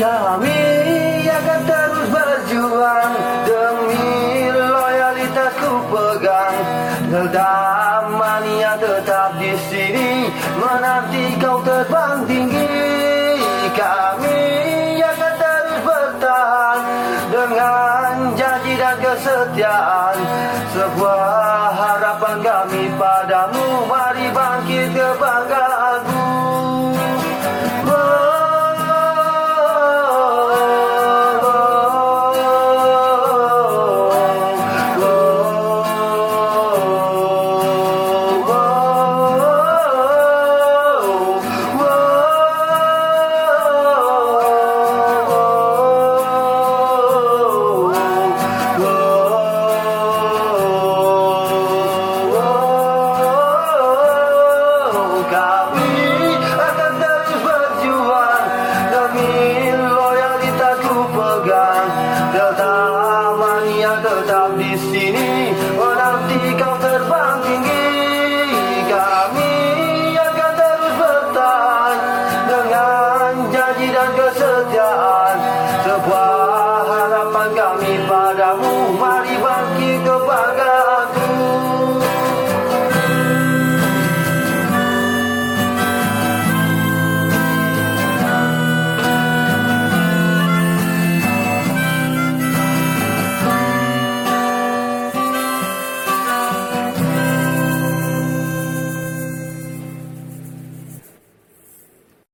Kami akan terus berjuang Demi loyalitas ku pegang mania tetap di sini Menanti kau terbang tinggi. Kami akan terus bertahan Dengan janji dan kesetiaan. Sebuah harapan kami padamu Mari bangkit kebanggaanku sini Oh nanti kau terbang tinggi. Kami akan terus bertahan Dengan janji dan kesetiaan. Sebuah harapan kami padamu Mari bangkit kebanggaan